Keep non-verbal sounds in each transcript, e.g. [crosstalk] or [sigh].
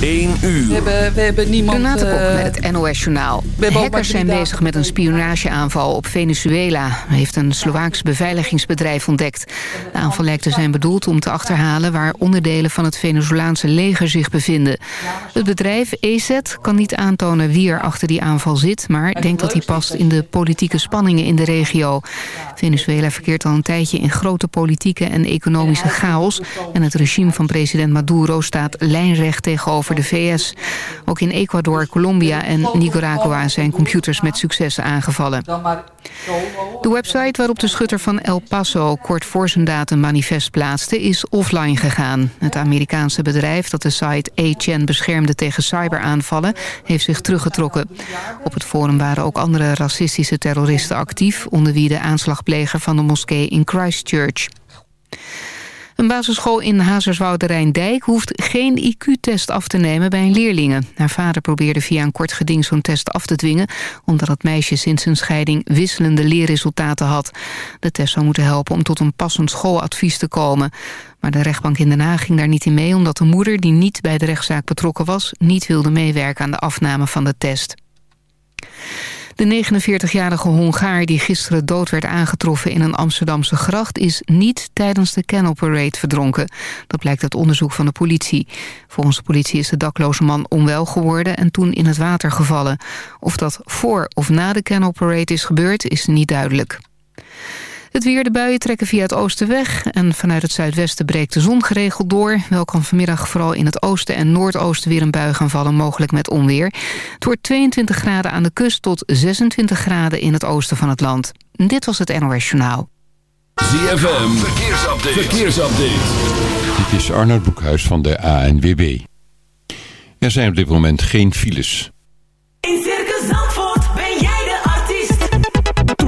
1 uur. We hebben, we hebben niemand... Renate Kok eh, met het NOS Journaal. we hebben ook maar Hackers zijn bezig met een spionageaanval op Venezuela. Heeft een Slovaaks beveiligingsbedrijf ontdekt. De aanval lijkt te zijn bedoeld om te achterhalen... waar onderdelen van het Venezolaanse leger zich bevinden. Het bedrijf EZ kan niet aantonen wie er achter die aanval zit... maar denkt dat hij past in de politieke spanningen in de regio. Venezuela verkeert al een tijdje in grote politieke en economische chaos... en het regime van president Maduro staat lijnrecht tegenover de VS. Ook in Ecuador, Colombia en Nicaragua zijn computers met succes aangevallen. De website waarop de schutter van El Paso kort voor zijn daad een manifest plaatste is offline gegaan. Het Amerikaanse bedrijf dat de site A-Chan beschermde tegen cyberaanvallen heeft zich teruggetrokken. Op het forum waren ook andere racistische terroristen actief, onder wie de aanslagpleger van de moskee in Christchurch. Een basisschool in Hazerswoude Rijndijk hoeft geen IQ-test af te nemen bij een leerlingen. Haar vader probeerde via een kort geding zo'n test af te dwingen... omdat het meisje sinds zijn scheiding wisselende leerresultaten had. De test zou moeten helpen om tot een passend schooladvies te komen. Maar de rechtbank in Den Haag ging daar niet in mee... omdat de moeder, die niet bij de rechtszaak betrokken was... niet wilde meewerken aan de afname van de test. De 49-jarige Hongaar die gisteren dood werd aangetroffen in een Amsterdamse gracht... is niet tijdens de Canal verdronken. Dat blijkt uit onderzoek van de politie. Volgens de politie is de dakloze man onwel geworden en toen in het water gevallen. Of dat voor of na de Canal is gebeurd is niet duidelijk. Het weer, de buien trekken via het oosten weg... en vanuit het zuidwesten breekt de zon geregeld door. Wel kan vanmiddag vooral in het oosten en noordoosten weer een bui gaan vallen... mogelijk met onweer. Het wordt 22 graden aan de kust tot 26 graden in het oosten van het land. Dit was het NOS Journaal. ZFM, verkeersupdate. verkeersupdate. Dit is Arnold Boekhuis van de ANWB. Er zijn op dit moment geen files.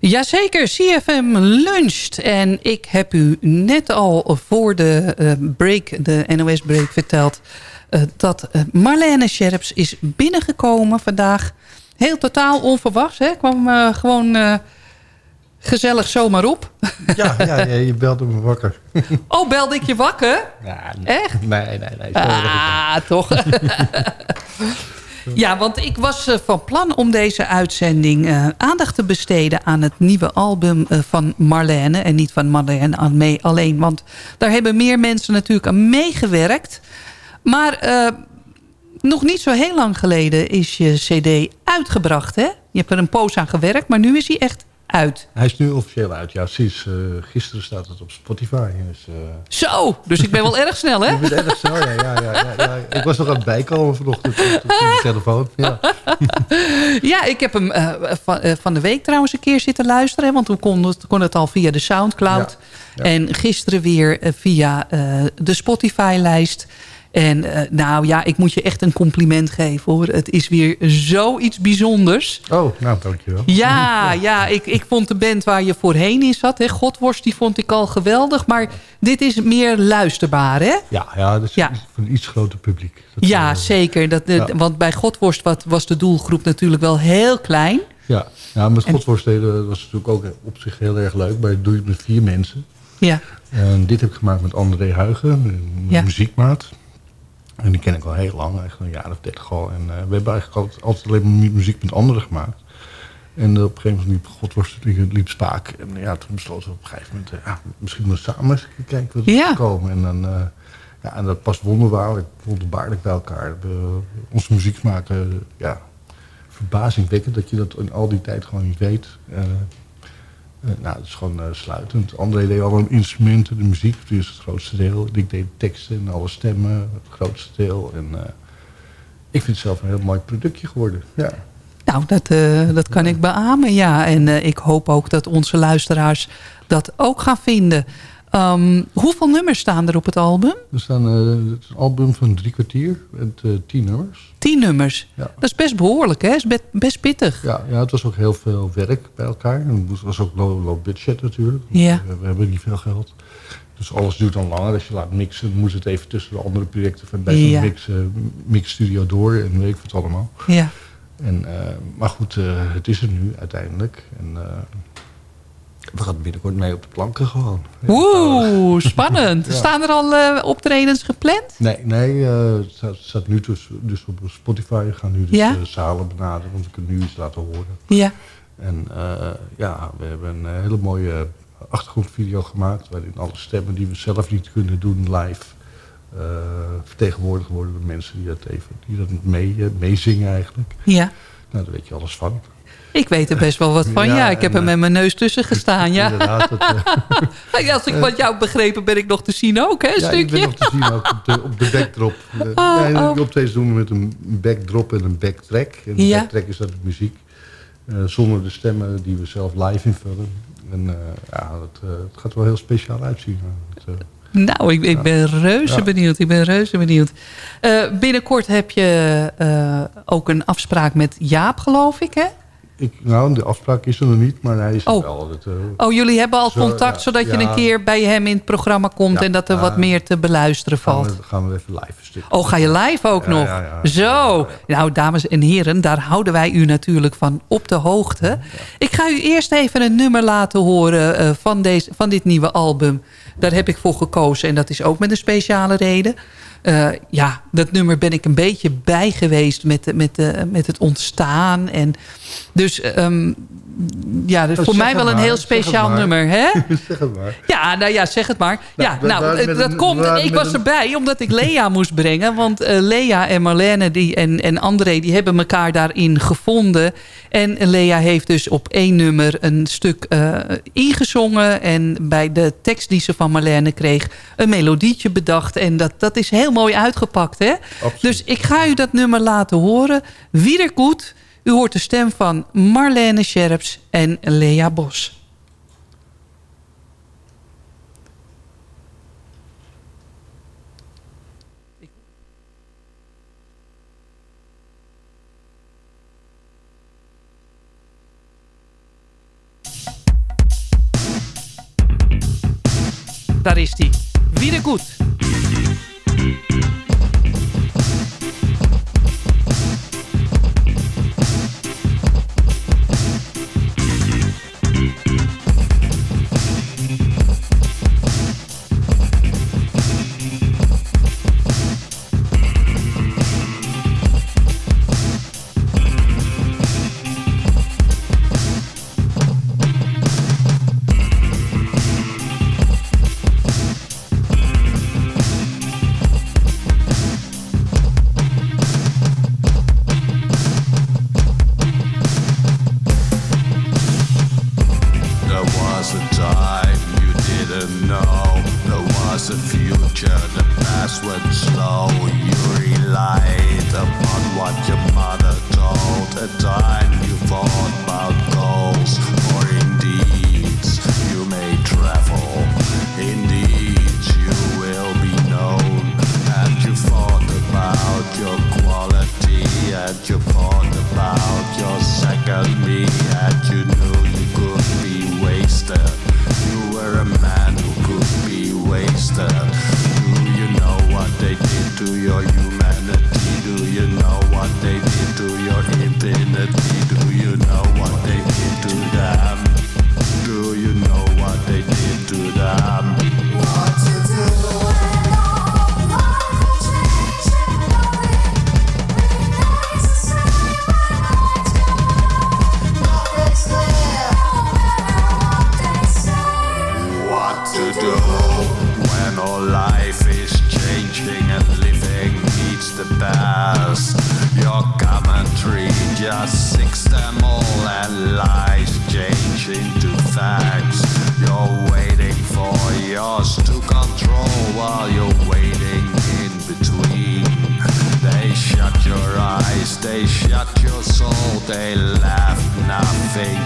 Jazeker, CFM luncht. En ik heb u net al voor de eh, break, de NOS-break, verteld... eh, dat eh, Marlene Scherps is binnengekomen vandaag. Heel totaal onverwachts, hè? Kwam gewoon gezellig zomaar op. Ja, ja, ja, je belde me wakker. [laughs] Oh, belde ik je wakker? Ja, Echt? Nee, nee, nee. Ah, toch? [laughs] ja, want ik was eh, van plan om deze uitzending eh, aandacht te besteden... aan het nieuwe album eh, van Marlene. En niet van Marlene alleen. Want daar hebben meer mensen natuurlijk aan meegewerkt. Maar nog niet zo heel lang geleden is je cd uitgebracht, hè? Je hebt er een poos aan gewerkt, maar nu is hij echt uit. Hij is nu officieel uit. Ja, sinds eh, gisteren staat het op Spotify. Dus, Zo, dus ik ben wel erg snel, hè? [laughs] Je bent erg snel, ja, ja, ja, ja. Ik was nog aan het bijkomen vanochtend op, de telefoon. Ja. [laughs] Ja, ik heb hem eh, van, van de week trouwens een keer zitten luisteren. hè, Want toen kon het, kon het al via de Soundcloud. Ja. En gisteren weer via de Spotify-lijst. En eh, nou ja, ik moet je echt een compliment geven hoor. Het is weer zoiets bijzonders. Oh, nou, dankjewel. Ja, ja ik, ik vond de band waar je voorheen in zat. Hè, Godworst, die vond ik al geweldig. Maar dit is meer luisterbaar, hè? Ja, ja, dat is Ja. voor een iets groter publiek. Dat, Ja, eh, zeker. Dat, ja. Want bij Godworst wat, was de doelgroep natuurlijk wel heel klein. Ja, ja met Godvoorsteden was natuurlijk ook op zich heel erg leuk. Maar dat doe je het met vier mensen. Ja, En dit heb ik gemaakt met André Huigen, Ja. muziekmaat. En die ken ik al heel lang, eigenlijk een jaar of dertig al. En eh, we hebben eigenlijk altijd, altijd alleen maar mu- muziek met anderen gemaakt. En eh, op een gegeven moment liep Godworst liep, liep spaak. En ja, toen besloten we op een gegeven moment... eh, ja, misschien moeten we samen eens kijken wat er Ja. komen. En, dan, ja, en dat past wonderbaarlijk, wonderbaarlijk bij elkaar. We, onze muziek maken, ja, verbazingwekkend dat je dat in al die tijd gewoon niet weet. Eh, nou, het is gewoon eh, sluitend. André deed alle instrumenten, de muziek, dus het grootste deel. Ik deed de teksten en alle stemmen, het grootste deel. En eh, ik vind het zelf een heel mooi productje geworden. Ja. nou, dat, eh, dat kan ik beamen, ja. En eh, ik hoop ook dat onze luisteraars dat ook gaan vinden. Ehm, hoeveel nummers staan er op het album? Er staan eh, het is een album van drie kwartier met eh, tien nummers. Tien nummers. Ja. Dat is best behoorlijk, hè? is best, best pittig. Ja, ja, het was ook heel veel werk bij elkaar. En het was ook low, low budget natuurlijk. Ja. We, we hebben niet veel geld. Dus alles duurt dan langer. Als je laat mixen, moet het even tussen de andere projecten van bij zo'n Ja. mix, eh, mixstudio door. En weet ik wat allemaal. Ja. En, maar goed, het is er nu uiteindelijk. En we gaan binnenkort mee op de planken gewoon. Oeh, spannend. Ja. Staan er al eh, optredens gepland? Nee, nee eh, het staat, nu dus, dus op Spotify. We gaan nu dus Ja? eh, zalen benaderen, want we kunnen nu iets laten horen. Ja. En ja, we hebben een hele mooie achtergrondvideo gemaakt... waarin alle stemmen die we zelf niet kunnen doen live... vertegenwoordigd worden door mensen die dat even die dat mee, meezingen eigenlijk. Ja. Nou, daar weet je alles van. Ik weet er best wel wat van. Ja, Ja, ik heb en, er met mijn neus tussen gestaan. Ja. Eh, [laughs] Als ik wat jou begrepen ben ik nog te zien ook, hè, ja, ik stukje. ben nog te zien ook op de, op de backdrop. [laughs] Eh, Oh, oh. die optredens doen we met een backdrop en een backtrack. En de Ja. backtrack is dat de muziek. eh, zonder de stemmen die we zelf live invullen. En eh, ja, dat, eh, het gaat wel heel speciaal uitzien. Het, eh, Nou, ik, ik ben reuze Ja. benieuwd. Ik ben reuze benieuwd. Eh, binnenkort heb je eh, ook een afspraak met Jaap, geloof ik, hè? Ik, nou, de afspraak is er nog niet, maar hij is er Oh. wel. Het, eh, Oh, jullie hebben al Zo, contact, ja, zodat je een keer bij hem in het programma komt... Ja, en dat er wat meer te beluisteren gaan, valt. we, gaan we even live een stuk. Oh, ga je live ook nog? Zo. Nou, dames en heren, daar houden wij u natuurlijk van op de hoogte. Ik ga u eerst even een nummer laten horen eh, van, deze, van dit nieuwe album. Daar heb ik voor gekozen en dat is ook met een speciale reden. Eh, ja, dat nummer ben ik een beetje bij geweest met, met, de, met het ontstaan. En dus ehm, ja, dat is Oh, voor mij wel een heel speciaal nummer, hè? [laughs] zeg het maar. Ja, nou ja, zeg het maar. Nou, ja, nou, dat een- komt. Ik was erbij omdat ik Lea [laughs] moest brengen. Want eh, Lea en Marlene die, en, en André die hebben elkaar daarin gevonden. En Lea heeft dus op één nummer een stuk eh, ingezongen. En bij de tekst die ze van Marlene kreeg een melodietje bedacht. En dat, dat is heel mooi uitgepakt, hè? Absoluut. Dus ik ga u dat nummer laten horen. Wiedergoed. U hoort de stem van Marlene Scherps en Lea Bos. Daar is die. Wiedergoed. was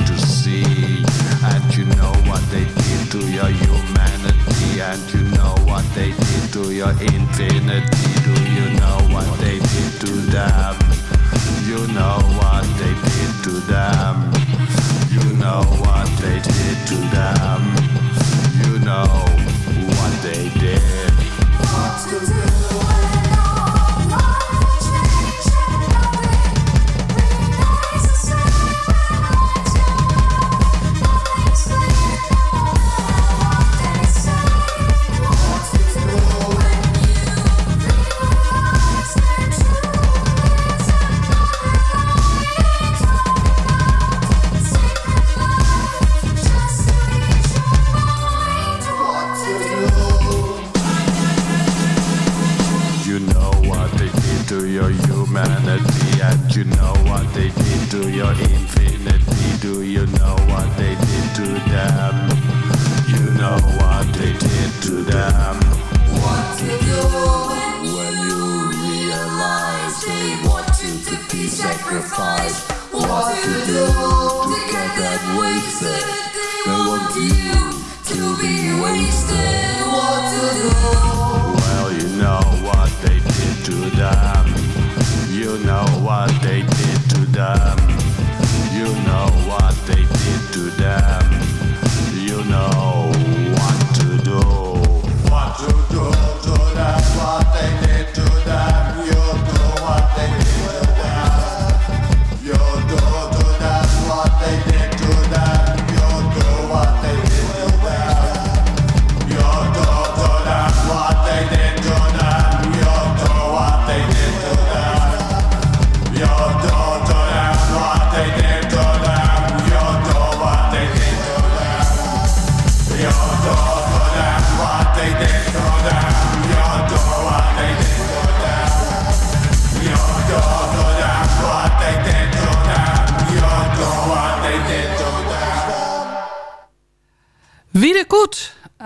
to see. And you know what they did to your humanity, and you know what they did to your infinity. Do you know what they did to them? You know what they did to them. You know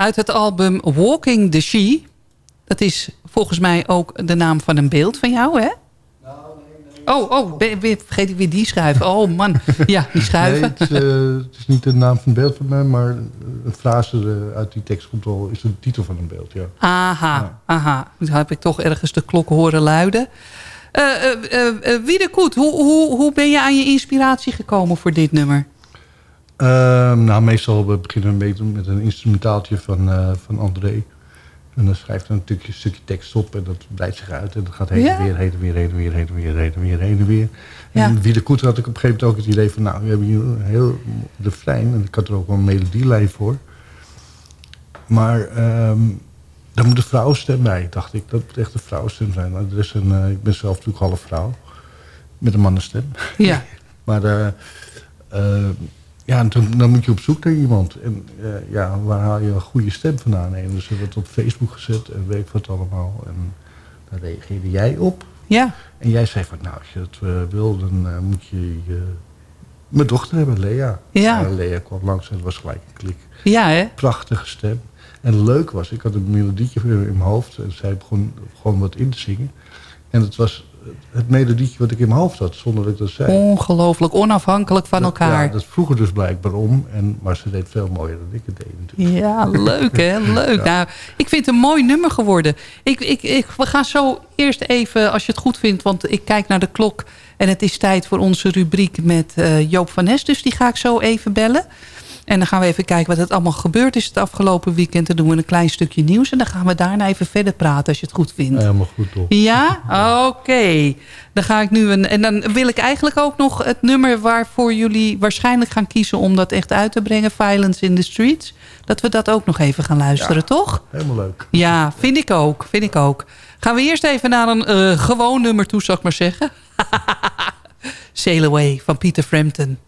uit het album Walking the She. Dat is volgens mij ook de naam van een beeld van jou, hè? Oh, oh, ben- ben- vergeet ik weer die schuiven. Oh man, ja, die schuiven. Nee, het, is, eh, het is niet de naam van het beeld van mij, maar een frase eh, uit die tekst komt wel, is de titel van een beeld, ja. Aha, aha. Nu heb ik toch ergens de klokken horen luiden. Eh eh, eh, eh, Wie de Koet, hoe, hoe, hoe ben je aan je inspiratie gekomen voor dit nummer? Ehm, nou, meestal we beginnen we met, met een instrumentaaltje van, eh, van André. En dan schrijft hij natuurlijk een stukje tekst op en dat breidt zich uit. En dat gaat heen en weer, heen en weer, heen en weer, heen en weer, heen en weer, heen en weer. En Wie de Koet had ik op een gegeven moment ook het idee van... nou, we hebben hier een heel refrein en ik had er ook wel een melodielijn voor. Maar ehm daar moet een vrouwenstem bij, dacht ik. Dat moet echt een vrouwenstem zijn. Nou, er is een, eh, ik ben zelf natuurlijk half vrouw. Met een mannenstem. Ja. [laughs] maar eh, eh, ja, en toen, dan moet je op zoek naar iemand. En eh, ja, waar haal je een goede stem vandaan? En dus hebben we het op Facebook gezet en weet wat allemaal. En daar reageerde jij op. Ja. En jij zei van, nou, als je het eh, wil, dan eh, moet je je Mijn dochter hebben, Lea. Ja. En Lea kwam langs en het was gelijk een klik. Ja, hè? Prachtige stem. En leuk was, ik had een melodietje in mijn hoofd. En zij begon gewoon wat in te zingen. En het was het melodietje wat ik in mijn hoofd had, zonder dat ik dat zei. Ongelooflijk, onafhankelijk van elkaar. Ja, dat vroeg er dus blijkbaar om. En, maar ze deed veel mooier dan ik het deed natuurlijk. Ja, leuk hè, [laughs] leuk. Ja. Nou, ik vind het een mooi nummer geworden. Ik, ik, ik, we gaan zo eerst even, als je het goed vindt... want ik kijk naar de klok en het is tijd voor onze rubriek met eh, Joop van Nes. Dus die ga ik zo even bellen. En dan gaan we even kijken wat het allemaal gebeurd is het afgelopen weekend. Dan doen we een klein stukje nieuws en dan gaan we daarna even verder praten als je het goed vindt. Helemaal goed toch. Ja? Oké. Dan ga ik nu een. En dan wil ik eigenlijk ook nog het nummer waarvoor jullie waarschijnlijk gaan kiezen om dat echt uit te brengen. Violence in the Streets. Dat we dat ook nog even gaan luisteren, toch? Helemaal leuk. Ja, vind ik ook. Vind ik ook. Gaan we eerst even naar een eh, gewoon nummer toe, zou ik maar zeggen. [laughs] Sail Away van Peter Frampton.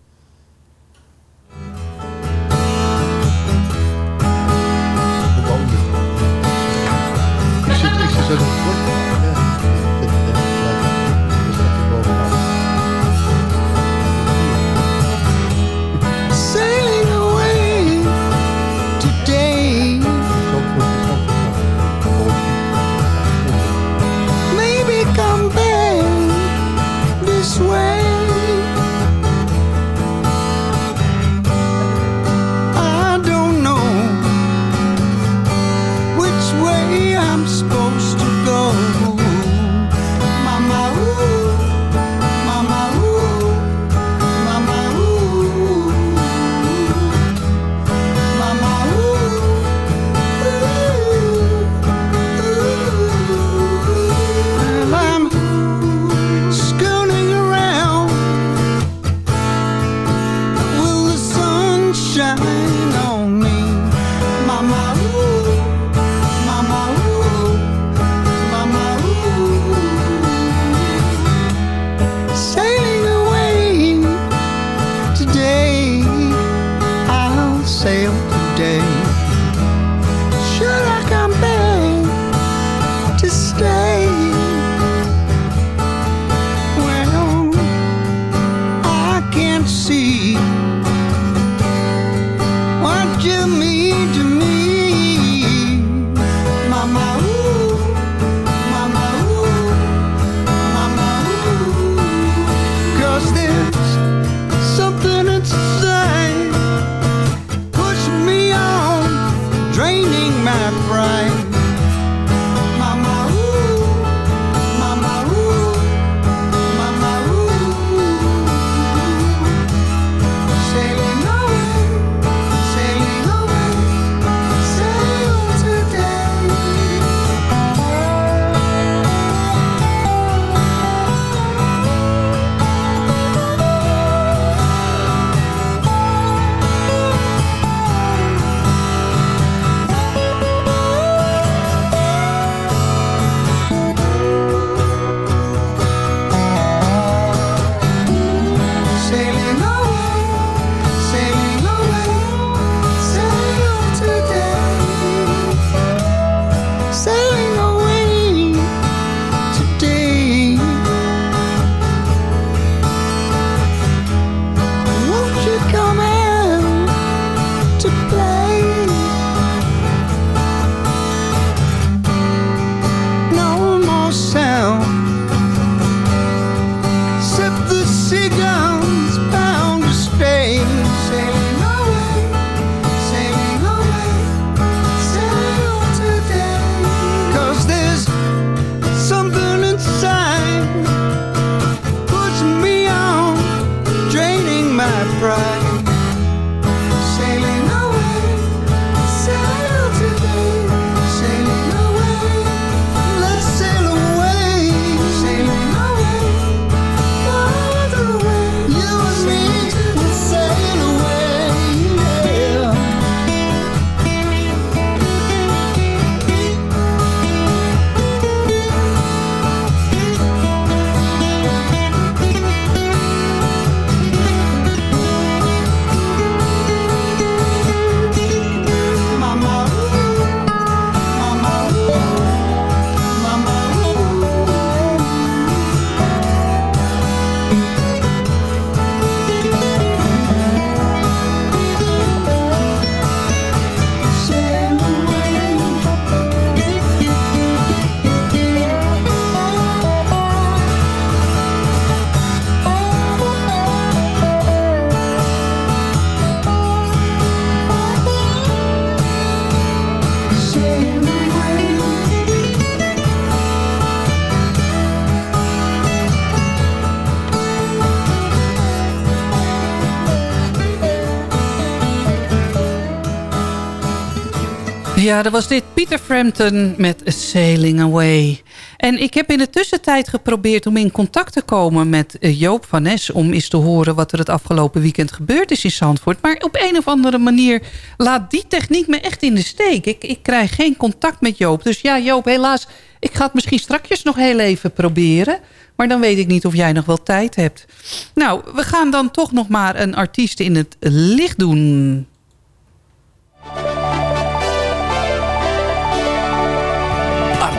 Ja, dat was dit. Peter Frampton met Sailing Away. En ik heb in de tussentijd geprobeerd om in contact te komen met eh, Joop van Nes... om eens te horen wat er het afgelopen weekend gebeurd is in Zandvoort. Maar op een of andere manier laat die techniek me echt in de steek. Ik, ik krijg geen contact met Joop. Dus ja, Joop, helaas, ik ga het misschien strakjes nog heel even proberen... Maar dan weet ik niet of jij nog wel tijd hebt. Nou, we gaan dan toch nog maar een artiest in het licht doen.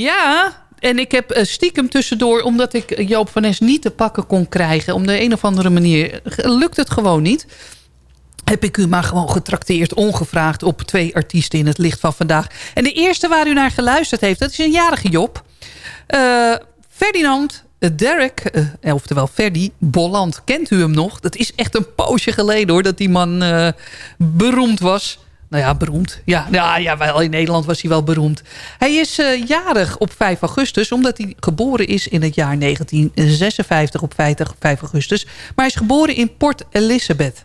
Ja, en ik heb eh, stiekem tussendoor... omdat ik Joop van Nes niet te pakken kon krijgen... om de een of andere manier lukt het gewoon niet... heb ik u maar gewoon getrakteerd, ongevraagd... op twee artiesten in het licht van vandaag. En de eerste waar u naar geluisterd heeft, dat is een jarige Job. Eh, Ferdinand Derek, eh, oftewel Ferdy Bolland. Kent u hem nog? Dat is echt een poosje geleden hoor, dat die man beroemd was. Nou ja, beroemd. Ja, ja, ja, wel in Nederland was hij wel beroemd. Hij is eh, jarig op 5 augustus, omdat hij geboren is in het jaar 1956 op 5 augustus. Maar hij is geboren in Port Elizabeth.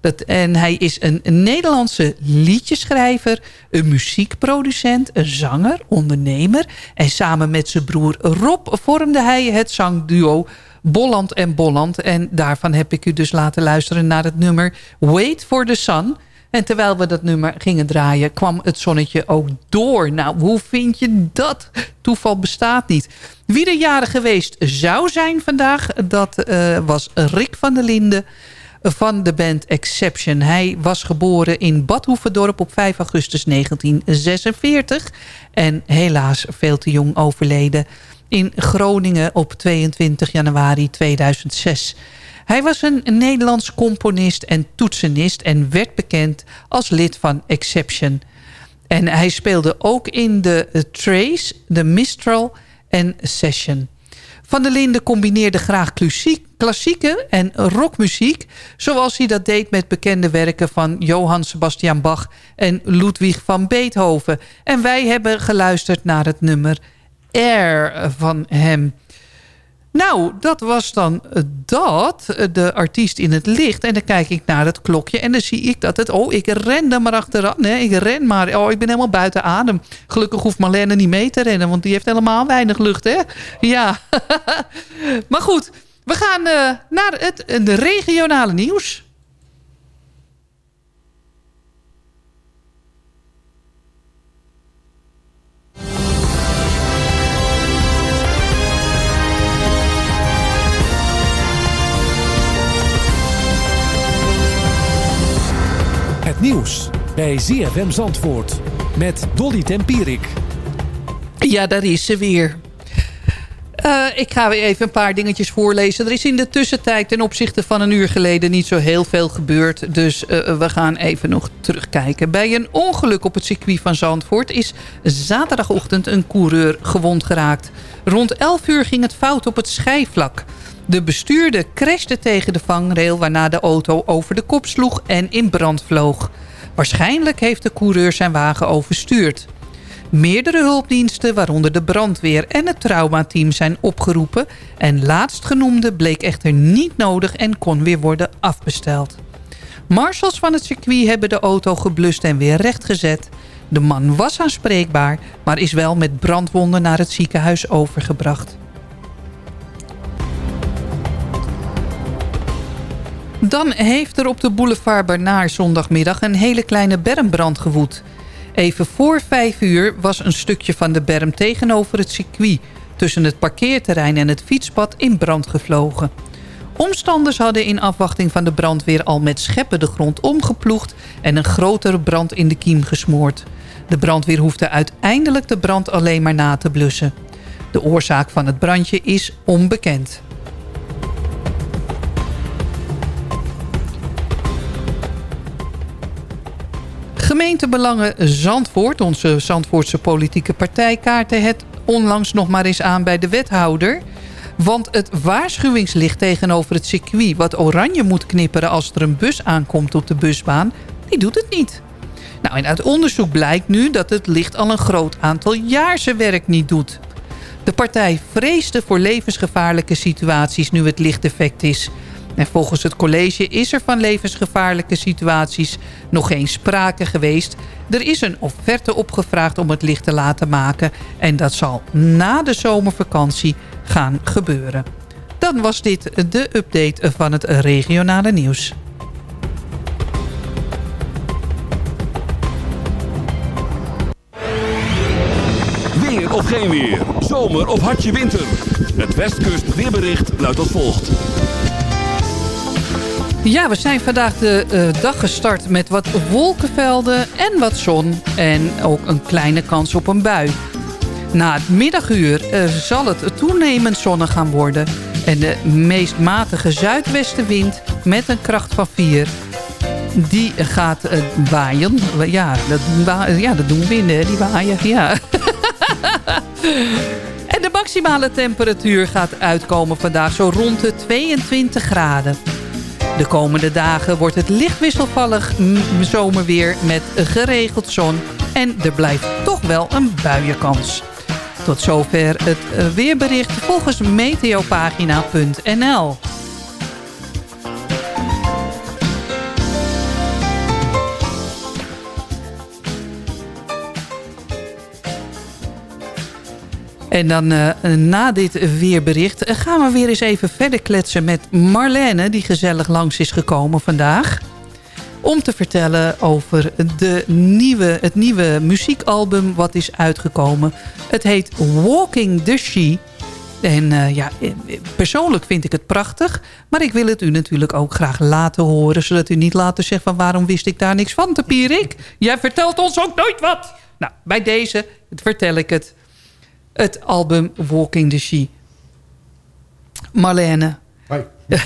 Dat, en hij is een, een Nederlandse liedjeschrijver, een muziekproducent, een zanger, ondernemer. En samen met zijn broer Rob vormde hij het zangduo Bolland en Bolland. En daarvan heb ik u dus laten luisteren naar het nummer Wait for the Sun... En terwijl we dat nummer gingen draaien, kwam het zonnetje ook door. Nou, hoe vind je dat? Toeval bestaat niet. Wie er jarig geweest zou zijn vandaag, dat uh, was Rick van der Linden van de band Exception. Hij was geboren in Badhoevedorp op 5 augustus 1946. En helaas veel te jong overleden in Groningen op 22 januari 2006. Hij was een Nederlands componist en toetsenist en werd bekend als lid van Exception. En hij speelde ook in de Trace, de Mistral en Session. Van der Linden combineerde graag klassieke en rockmuziek... zoals hij dat deed met bekende werken van Johann Sebastian Bach... en Ludwig van Beethoven. En wij hebben geluisterd naar het nummer Air van hem... Nou, dat was dan dat, de artiest in het licht. En dan kijk ik naar het klokje en dan zie ik dat het... Oh, ik ren er maar achteraan. Nee, ik ren maar. Oh, ik ben helemaal buiten adem. Gelukkig hoeft Marlene niet mee te rennen, want die heeft helemaal weinig lucht, hè? Ja. [laughs] maar goed, we gaan uh, naar het de regionale nieuws. Nieuws bij ZFM Zandvoort met Dolly Tempierik. Ja, daar is ze weer. Uh, ik ga weer even een paar dingetjes voorlezen. Er is in de tussentijd ten opzichte van een uur geleden niet zo heel veel gebeurd. Dus uh, we gaan even nog terugkijken. Bij een ongeluk op het circuit van Zandvoort is zaterdagochtend een coureur gewond geraakt. Rond 11 uur ging het fout op het schijfvlak. De bestuurder crashte tegen de vangrail waarna de auto over de kop sloeg en in brand vloog. Waarschijnlijk heeft de coureur zijn wagen overstuurd. Meerdere hulpdiensten, waaronder de brandweer en het traumateam, zijn opgeroepen. En laatstgenoemde bleek echter niet nodig en kon weer worden afbesteld. Marshals van het circuit hebben de auto geblust en weer rechtgezet. De man was aanspreekbaar, maar is wel met brandwonden naar het ziekenhuis overgebracht. Dan heeft er op de boulevard Barnaar zondagmiddag een hele kleine bermbrand gewoed. Even voor vijf uur was een stukje van de berm tegenover het circuit... tussen het parkeerterrein en het fietspad in brand gevlogen. Omstanders hadden in afwachting van de brandweer al met scheppen de grond omgeploegd... en een grotere brand in de kiem gesmoord. De brandweer hoefde uiteindelijk de brand alleen maar na te blussen. De oorzaak van het brandje is onbekend. Gemeentebelangen Zandvoort, onze Zandvoortse politieke partij... kaartte het onlangs nog maar eens aan bij de wethouder... Want het waarschuwingslicht tegenover het circuit... wat oranje moet knipperen als er een bus aankomt op de busbaan... die doet het niet. Nou, en uit onderzoek blijkt nu dat het licht al een groot aantal jaar zijn werk niet doet. De partij vreesde voor levensgevaarlijke situaties nu het lichtdefect is... En volgens het college is er van levensgevaarlijke situaties nog geen sprake geweest. Er is een offerte opgevraagd om het licht te laten maken. En dat zal na de zomervakantie gaan gebeuren. Dan was dit de update van het regionale nieuws. Weer of geen weer. Zomer of hartje winter. Het Westkust weerbericht luidt als volgt. Ja, we zijn vandaag de uh, dag gestart met wat wolkenvelden en wat zon. En ook een kleine kans op een bui. Na het middaguur eh, zal het toenemend zonnig gaan worden. En de meest matige zuidwestenwind met een kracht van 4... die gaat eh, waaien. Ja, dat, wa- ja, dat doen winden, die waaien. Ja. [laughs] En de maximale temperatuur gaat uitkomen vandaag zo rond de 22 graden. De komende dagen wordt het licht wisselvallig zomerweer met geregeld zon. En er blijft toch wel een buienkans. Tot zover het eh, weerbericht volgens meteopagina.nl. En dan eh, na dit weerbericht eh, gaan we weer eens even verder kletsen met Marlene... die gezellig langs is gekomen vandaag. Om te vertellen over de nieuwe, het nieuwe muziekalbum wat is uitgekomen. Het heet Walking the She. En eh, ja, persoonlijk vind ik het prachtig. Maar ik wil het u natuurlijk ook graag laten horen. Zodat u niet later zegt van waarom wist ik daar niks van, Tapierik? Jij vertelt ons ook nooit wat. Nou, bij deze vertel ik het het album Walking the She. Marlene. Hoi. [laughs]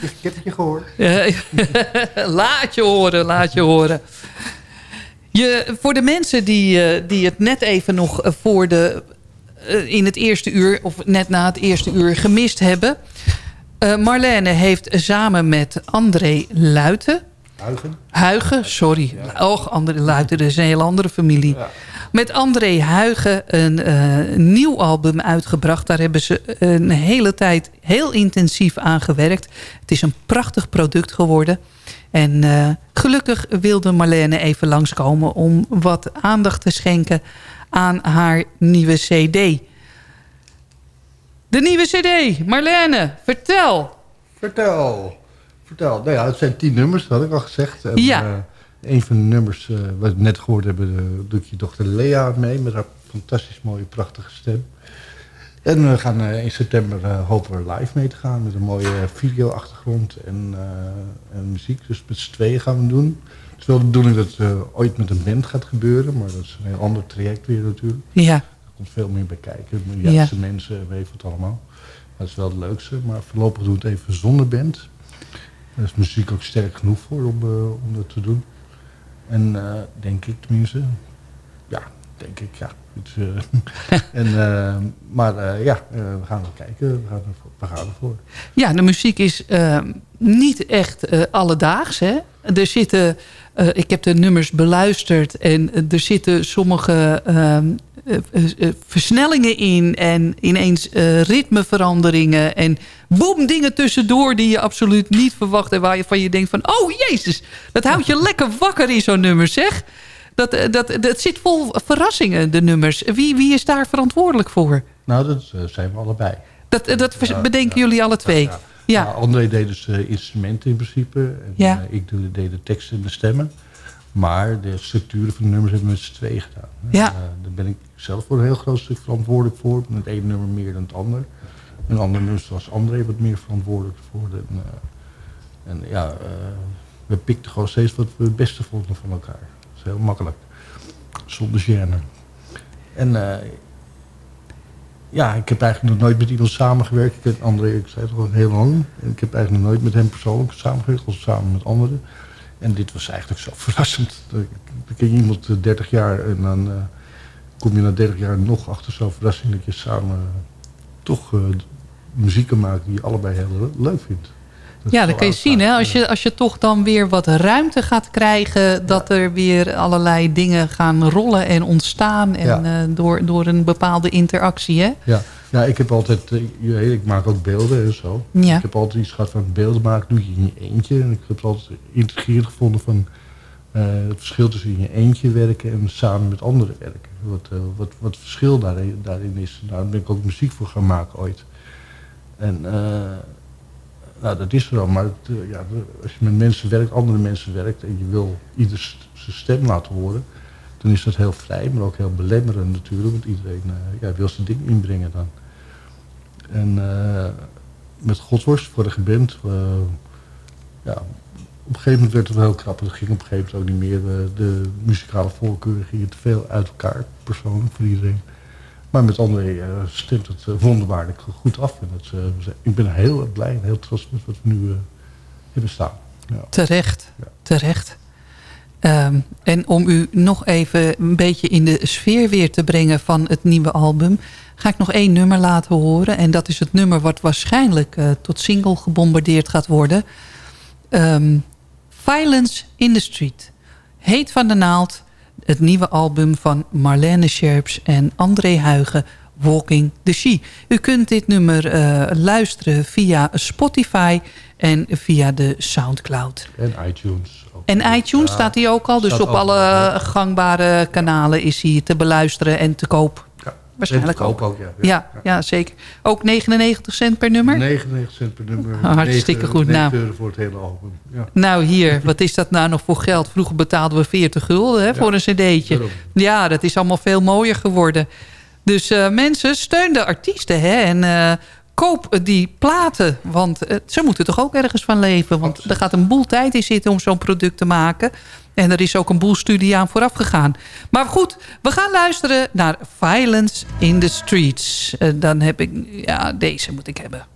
Ik heb het je gehoord. [laughs] laat je horen, laat je horen. Je, voor de mensen die, eh, die het net even nog eh, voor de, eh, in het eerste uur... of net na het eerste uur gemist hebben... Marlene heeft samen met André Luiten... Huigen. Huigen, sorry. Och, André Luiten, dat is een hele andere familie. Met André Huigen een eh, nieuw album uitgebracht. Daar hebben ze een hele tijd heel intensief aan gewerkt. Het is een prachtig product geworden. En eh, gelukkig wilde Marlene even langskomen... om wat aandacht te schenken aan haar nieuwe cd. De nieuwe cd. Marlene, vertel. Vertel. Vertel. Nou ja, het zijn tien nummers, dat had ik al gezegd. En, Ja. Eh, een van de nummers, eh, wat we net gehoord hebben, uh, doet je dochter Lea mee. Met haar fantastisch mooie, prachtige stem. En we gaan eh, in september eh, hopen we live mee te gaan. Met een mooie video-achtergrond en, eh, en muziek. Dus met z'n tweeën gaan we doen. Het is wel de bedoeling dat het eh, ooit met een band gaat gebeuren. Maar dat is een heel ander traject weer natuurlijk. Ja. Er komt veel meer bij kijken. De juiste mensen, en weet ik wat allemaal. Maar dat is wel het leukste. Maar voorlopig doen we het even zonder band. Daar is muziek ook sterk genoeg voor om, eh, om dat te doen. En eh, denk ik tenminste. Ja, denk ik, ja. Eh, [laughs] en, eh, maar eh, ja, we gaan wel kijken. We gaan, ervoor, we gaan ervoor. Ja, de muziek is niet echt alledaags. Hè? Er zitten, ik heb de nummers beluisterd en er zitten sommige ehm, eh, eh, eh, versnellingen in en ineens ritmeveranderingen en boem dingen tussendoor die je absoluut niet verwacht en waar je van je denkt van oh jezus, dat houdt je [laughs] lekker wakker in zo'n nummer zeg. Dat, eh, dat, dat zit vol verrassingen, de nummers. Wie, wie is daar verantwoordelijk voor? Nou, dat eh, zijn we allebei. Dat, eh, dat Ja, bedenken jullie alle twee? Ja. Ja, André deed dus instrumenten in principe. En, Ja. ik deed de teksten en de stemmen. Maar de structuren van de nummers hebben we met z'n tweeën gedaan. Ja. Daar ben ik zelf voor een heel groot stuk verantwoordelijk voor. Met het ene nummer meer dan het ander. Een ander nummer was André wat meer verantwoordelijk voor. En, en ja, we pikten gewoon steeds wat we het beste vonden van elkaar. Heel makkelijk. Zonder gêne. En eh, ja, ik heb eigenlijk nog nooit met iemand samengewerkt. Ik ken André, ik zei het al heel lang. En ik heb eigenlijk nog nooit met hem persoonlijk samengewerkt, of samen met anderen. En dit was eigenlijk zo [laughs] verrassend. Dan ken iemand eh, 30 jaar en dan eh, kom je na 30 jaar nog achter zo'n verrassing dat je samen toch eh, muziek kan maken die je allebei heel le- leuk vindt. Ja, dat kun je zien. Hè? Als, je, als je toch dan weer wat ruimte gaat krijgen... dat er weer allerlei dingen gaan rollen en ontstaan... En, Ja. eh, door, door een bepaalde interactie. Hè? Ja, ja ik heb altijd, eh, ik maak ook beelden en zo. Ja. Ik heb altijd iets gehad van beelden maken doe je in je eentje. En ik heb het altijd intrigerend gevonden van eh, het verschil tussen in je eentje werken en samen met anderen werken. Wat, wat, wat verschil daarin, daarin is. Daar ben ik ook muziek voor gaan maken ooit. En nou, dat is al. Maar eh, ja, als je met mensen werkt, andere mensen werkt en je wil ieder zijn stem laten horen, dan is dat heel vrij, maar ook heel belemmerend natuurlijk. Want iedereen eh, ja, wil zijn ding inbrengen dan. En eh, met Godworst, vorige band, eh, ja, op een gegeven moment werd het wel heel krap. Het ging op een gegeven moment ook niet meer. De, de muzikale voorkeuren gingen te veel uit elkaar, persoonlijk voor iedereen. Maar met André eh, stemt het eh, wonderbaarlijk goed af. En dat, eh, ik ben heel blij en heel trots met wat we nu hebben staan. Ja. Terecht, terecht. Ehm, en om u nog even een beetje in de sfeer weer te brengen van het nieuwe album... ga ik nog één nummer laten horen. En dat is het nummer wat waarschijnlijk tot single gebombardeerd gaat worden. Ehm, Violence in the Street. Heet van de Naald. Het nieuwe album van Marlene Scherps en André Huigen... Walking the She. U kunt dit nummer eh, luisteren via Spotify en via de Soundcloud. En iTunes. ook. En iTunes Ja, staat hij ook al. Dus op alle al, ja. gangbare kanalen is hij te beluisteren en te koop. Waarschijnlijk ook. ook, ja. Ja, ja, zeker. Ook 99 cent per nummer? 99 cent per nummer. Hartstikke Negen- goed, negen nou. euro voor het hele album. Ja. Nou hier, wat is dat nou nog voor geld? Vroeger betaalden we 40 gulden hè, voor een cd'tje. daarom. Ja, dat is allemaal veel mooier geworden. Dus eh, mensen, steun de artiesten. Hè, en eh, koop die platen. Want eh, ze moeten toch ook ergens van leven. Want er gaat een boel tijd in zitten om zo'n product te maken. En er is ook een boel studie aan vooraf gegaan. Maar goed, we gaan luisteren naar Violence in the Streets. Eh, dan heb ik... Ja, deze moet ik hebben.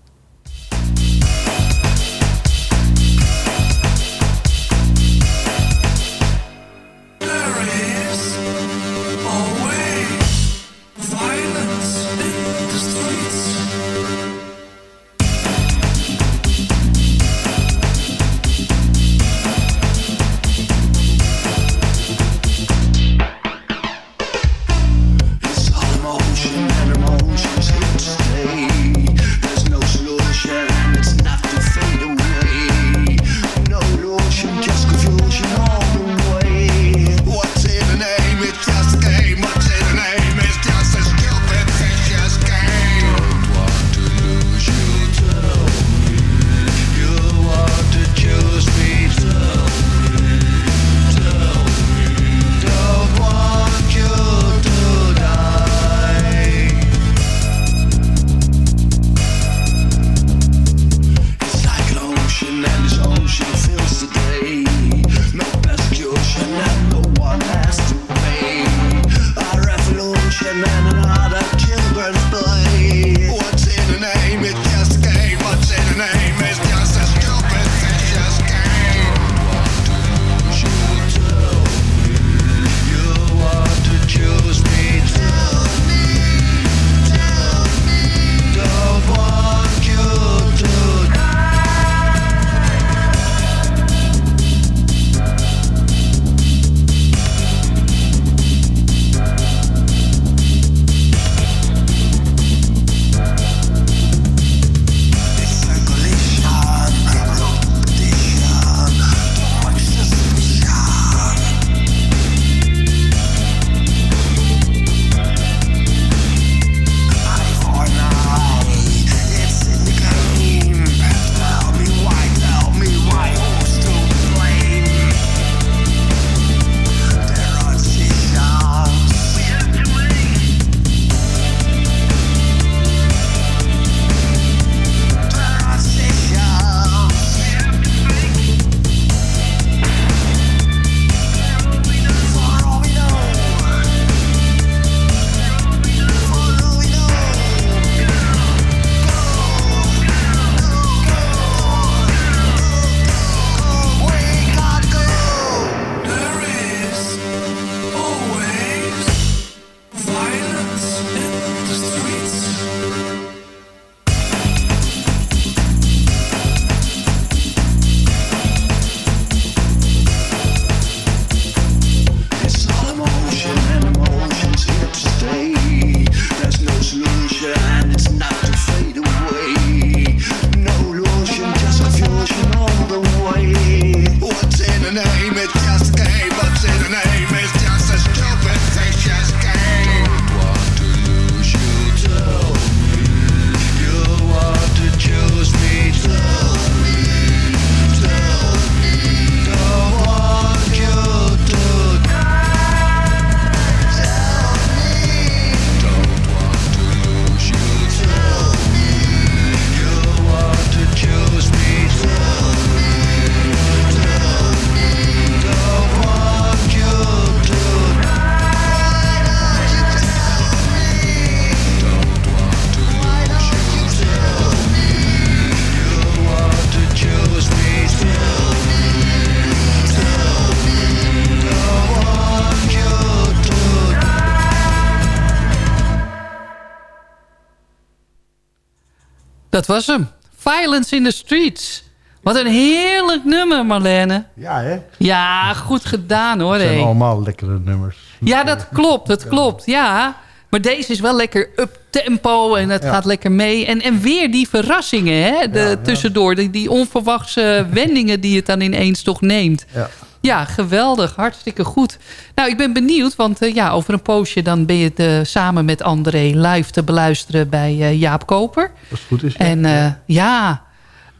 Was hem. Violence in the Streets. Wat een heerlijk nummer, Marlene. Ja, hè? Ja, goed gedaan hoor. Het zijn allemaal lekkere nummers. Ja, dat klopt. Dat klopt. Ja. Maar deze is wel lekker up-tempo en het Ja. gaat lekker mee. En, en weer die verrassingen hè, de, Ja, ja. tussendoor. Die, die onverwachte wendingen die het dan ineens toch neemt. Ja. Ja, geweldig. Hartstikke goed. Nou, ik ben benieuwd, want eh, ja, over een poosje... dan ben je samen met André live te beluisteren bij eh, Jaap Koper. Als het goed is. ja. En eh, ja,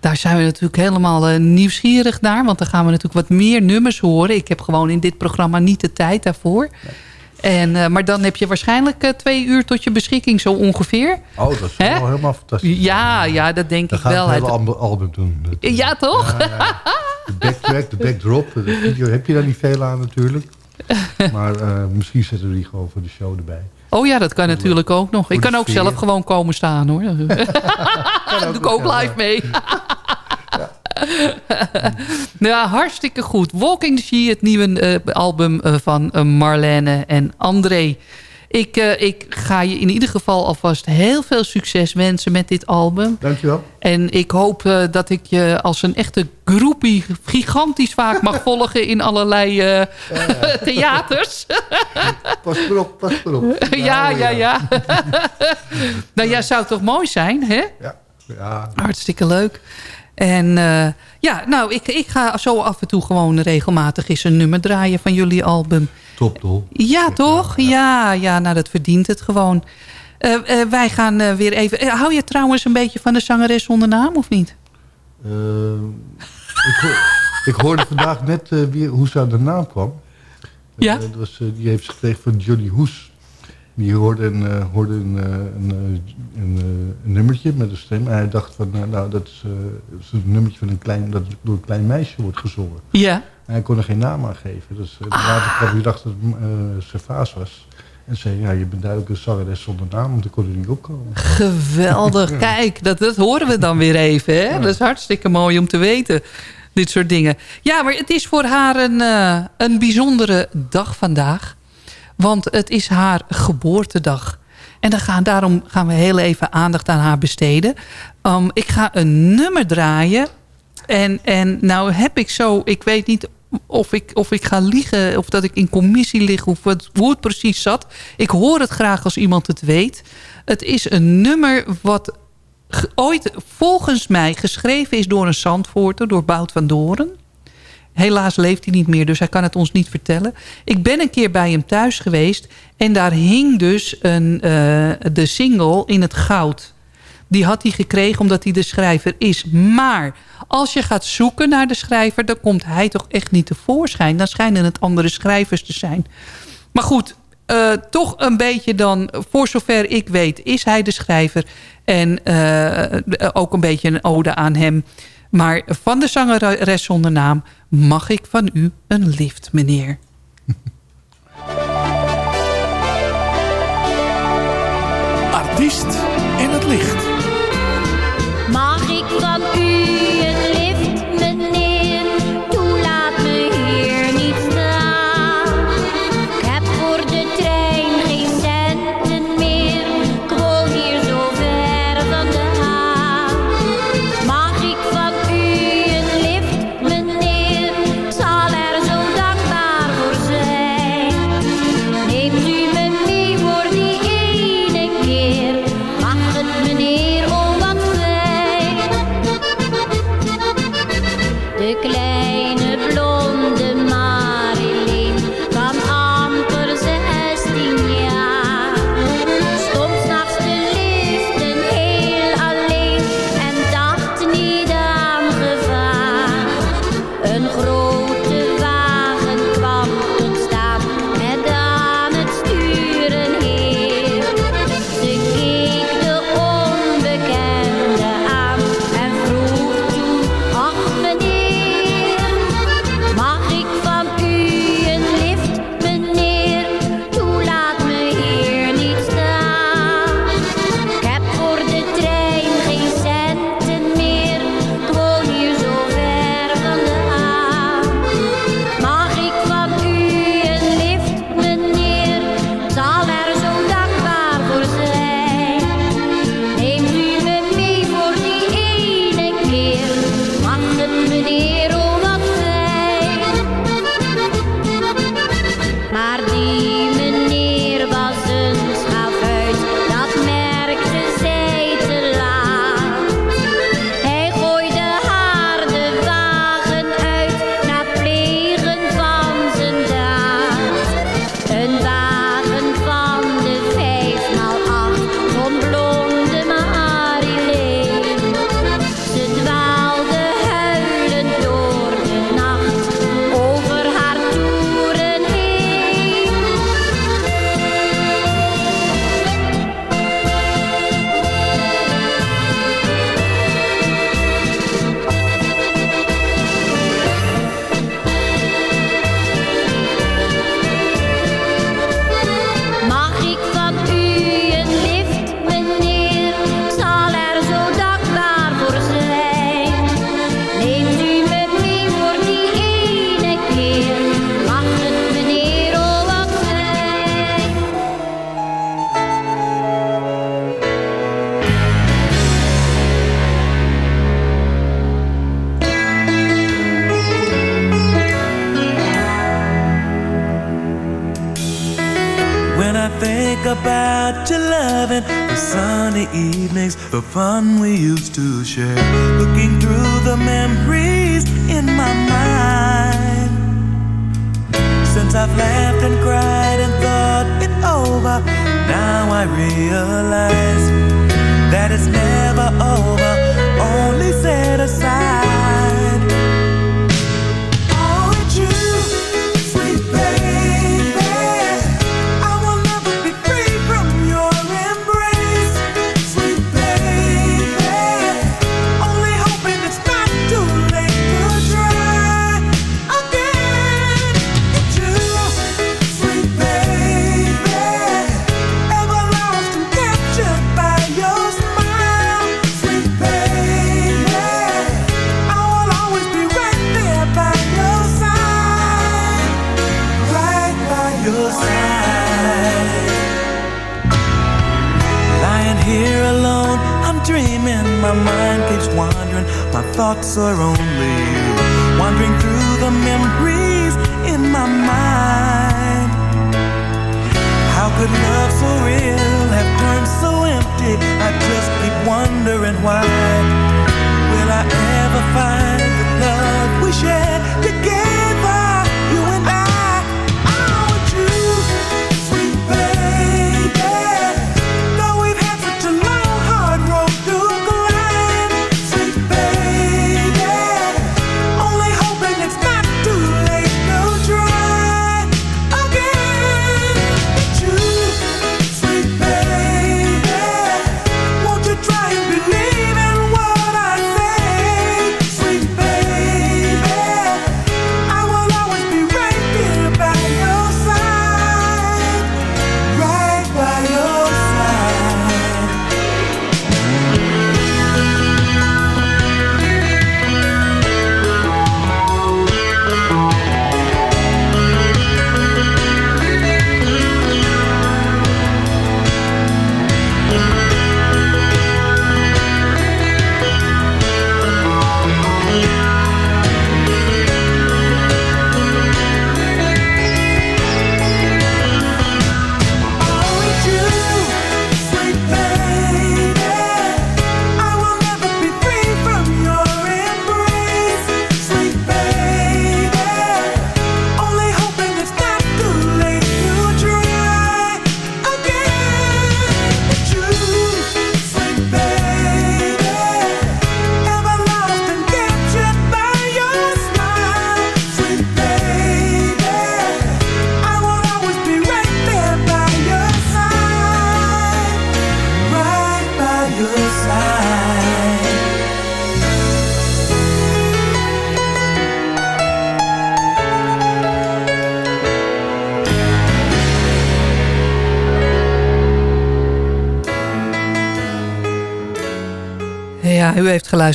daar zijn we natuurlijk helemaal nieuwsgierig naar. Want dan gaan we natuurlijk wat meer nummers horen. Ik heb gewoon in dit programma niet de tijd daarvoor. En, eh, maar dan heb je waarschijnlijk eh, twee uur tot je beschikking zo ongeveer. Oh, dat is wel helemaal fantastisch. Ja, ja, dat denk Dan ik gaan we wel. het hele album, doen. Dat- Ja, toch? Ja, ja. De backtrack, de backdrop, de video heb je daar niet veel aan natuurlijk. [laughs] Maar eh, misschien zetten we die gewoon voor de show erbij. Oh ja, dat kan natuurlijk ook nog. Ik kan ook sfeer. zelf gewoon komen staan hoor. [laughs] [laughs] Daar doe ik ook live mee. [laughs] ja, hartstikke goed. Walking the Sea, het nieuwe eh, album eh, van eh, Marlene en André. Ik, ik ga je in ieder geval alvast heel veel succes wensen met dit album. Dankjewel. En ik hoop dat ik je als een echte groepie gigantisch vaak mag [laughs] volgen in allerlei [laughs] theaters. Pas erop, pas erop. ja, ja, ja. nou ja, zou toch mooi zijn, hè? Ja, ja. Hartstikke leuk. En eh, ja, nou, ik, ik ga zo af en toe gewoon regelmatig eens een nummer draaien van jullie album. top dol. Ja, toch? Ja, ja, nou, dat verdient het gewoon. Eh, eh, wij gaan weer even... hou je trouwens een beetje van de zangeres zonder naam, of niet? Ik, ik hoorde vandaag net weer hoe ze aan de naam kwam. Ja? Dat was, die heeft ze gekregen van Johnny Hoes. Die hoorde een, eh, hoorde een, eh, een, eh, een, een nummertje met een stem. En hij dacht van, eh, nou, dat is, dat is een nummertje van een klein, dat door een klein meisje wordt gezongen. Ja. En hij kon er geen naam aan geven. Dus uh, later kwam hij dacht dat het Servaas was. En zei, ja, je bent duidelijk een zangeres zonder naam, want ik kon er niet opkomen. Geweldig. [laughs] Kijk, dat, dat horen we dan weer even. Hè? Dat is hartstikke mooi om te weten. Dit soort dingen. Ja, maar het is voor haar een, een bijzondere dag vandaag. Want het is haar geboortedag. En dan gaan, daarom gaan we heel even aandacht aan haar besteden. Um, ik ga een nummer draaien. En, en nou heb ik zo... Ik weet niet of ik, of ik ga liegen... of dat ik in commissie lig... Of het, hoe het precies zat. Ik hoor het graag als iemand het weet. Het is een nummer wat ooit volgens mij geschreven is door een Zandvoorter... door Bout van Doren. Helaas leeft hij niet meer, dus hij kan het ons niet vertellen. Ik ben een keer bij hem thuis geweest... en daar hing dus een, eh, de single in het goud. Die had hij gekregen omdat hij de schrijver is. Maar als je gaat zoeken naar de schrijver... dan komt hij toch echt niet tevoorschijn. Dan schijnen het andere schrijvers te zijn. Maar goed, eh, toch een beetje dan... voor zover ik weet, is hij de schrijver. En eh, ook een beetje een ode aan hem... Maar van de zangeres zonder naam mag ik van u een lift, meneer. Artiest in het licht.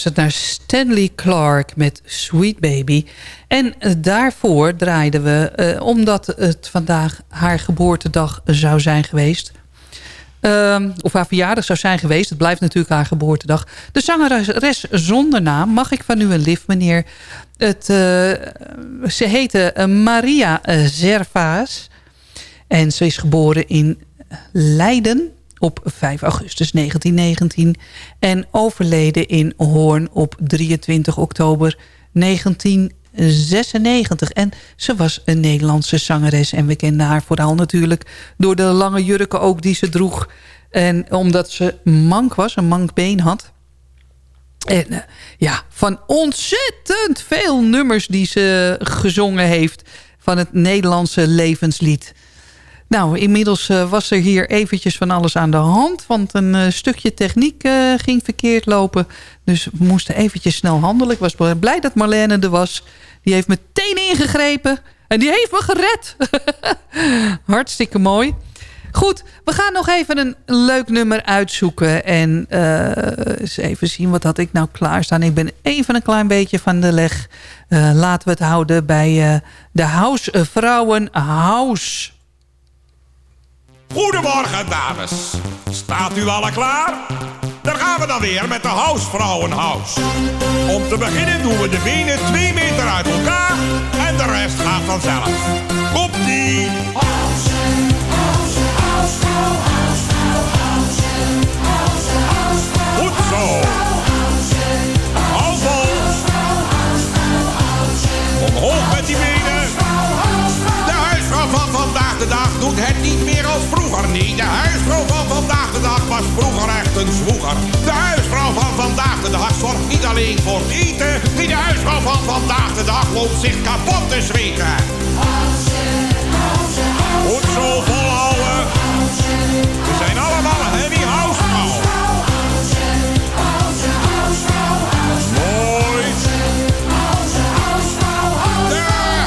Geluisterd naar Stanley Clark met Sweet Baby. En daarvoor draaiden we, eh, omdat het vandaag haar geboortedag zou zijn geweest... Ehm, of haar verjaardag zou zijn geweest. Het blijft natuurlijk haar geboortedag. De zangeres zonder naam. Mag ik van u een lift, meneer? Het, eh, ze heette Maria eh, Zervaas. En ze is geboren in Leiden op 5 augustus 1919. En overleden in Hoorn op 23 oktober 1996. En ze was een Nederlandse zangeres. En we kenden haar vooral natuurlijk door de lange jurken ook die ze droeg. En omdat ze mank was, een mank been had... En eh, ja, van ontzettend veel nummers die ze gezongen heeft... van het Nederlandse levenslied. Nou, inmiddels eh, was er hier eventjes van alles aan de hand... want een eh, stukje techniek eh, ging verkeerd lopen. Dus we moesten eventjes snel handelen. Ik was blij dat Marlene er was. Die heeft meteen ingegrepen en die heeft me gered. [laughs] Hartstikke mooi. Goed, we gaan nog even een leuk nummer uitzoeken. En eens even zien, wat had ik nou klaarstaan? Ik ben even een klein beetje van de leg. Laten we het houden bij de Housevrouwen House. Goedemorgen, dames. Staat u alle klaar? Dan gaan we dan weer met de huisvrouwenhuis. Om te beginnen doen we de benen twee meter uit elkaar en de rest gaat vanzelf. Komt-ie! Goed zo! De dag doet het niet meer als vroeger. Nee, de huisvrouw van vandaag de dag was vroeger echt een zwoeger. De huisvrouw van vandaag de dag zorgt niet alleen voor eten. Nee, de huisvrouw van vandaag de dag loopt zich kapot te zweten. Goed zo volhouden. We zijn allemaal heavy housevrouw. Mooi. De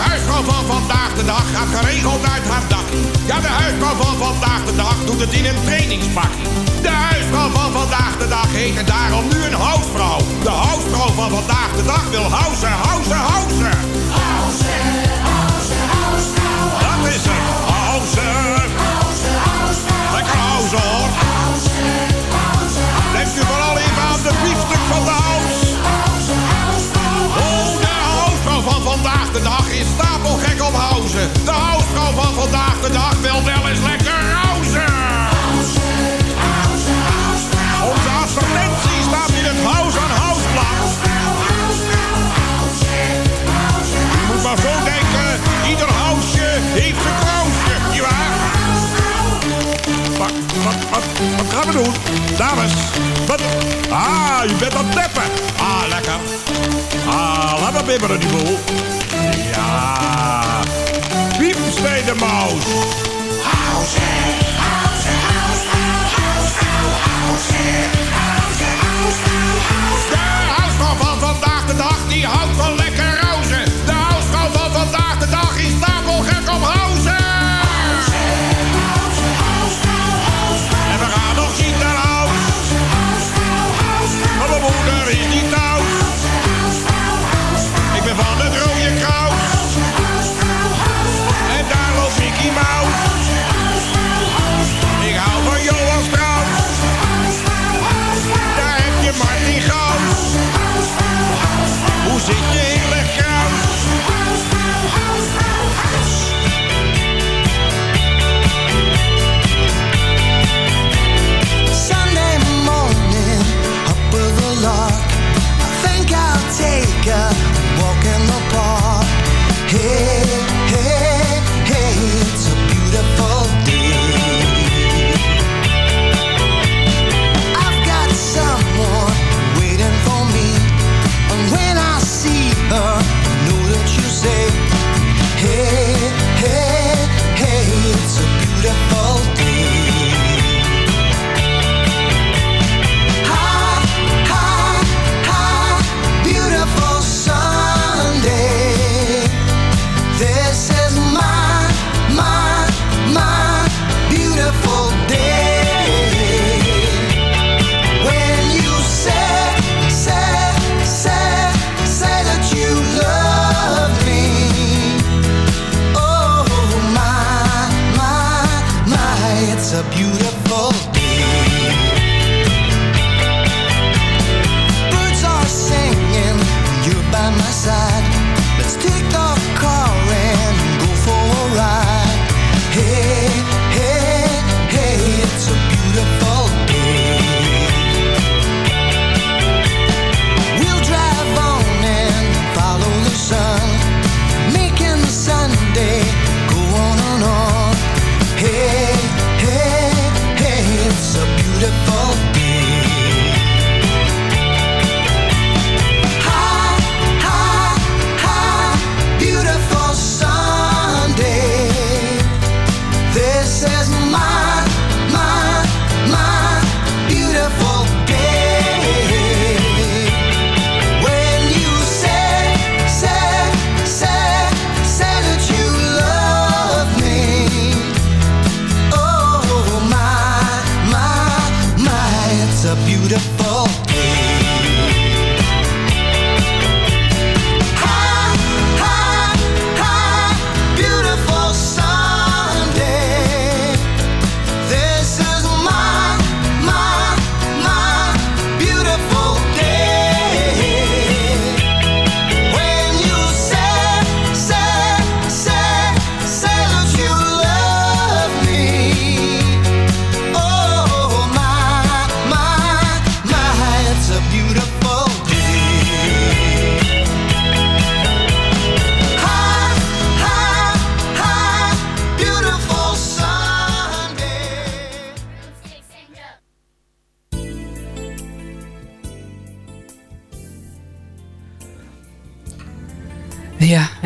huisvrouw van vandaag de dag gaat geregeld uit Ja, de huisvrouw van vandaag de dag doet het in een trainingspak. De huisvrouw van vandaag de dag heet het daarom nu een housevrouw. De housevrouw van vandaag de dag wil housen, housen, housen. Dat is het. Housen. Dames, wat? Ah, je bent aan het teppen. Ah, lekker. Ah, laat maar bibberen die boel. Ja. Piepstee de maus. De huisvrouw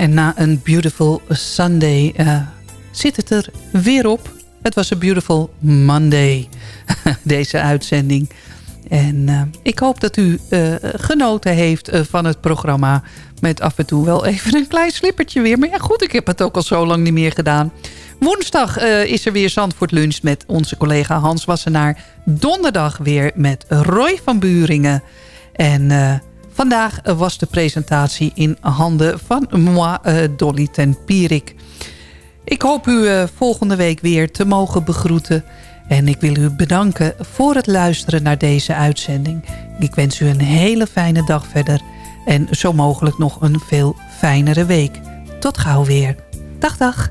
en na een Beautiful Sunday uh, zit het er weer op. Het was een Beautiful Monday, [laughs] deze uitzending. En uh, ik hoop dat u uh, genoten heeft van het programma... met af en toe wel even een klein slippertje weer. Maar ja, goed, ik heb het ook al zo lang niet meer gedaan. Woensdag is er weer Zandvoort Lunch met onze collega Hans Wassenaar. Donderdag weer met Roy van Buringen. En... Vandaag was de presentatie in handen van moi, uh, Dolly ten Pierik. Ik hoop u uh, volgende week weer te mogen begroeten. En ik wil u bedanken voor het luisteren naar deze uitzending. Ik wens u een hele fijne dag verder. En zo mogelijk nog een veel fijnere week. Tot gauw weer. Dag, dag.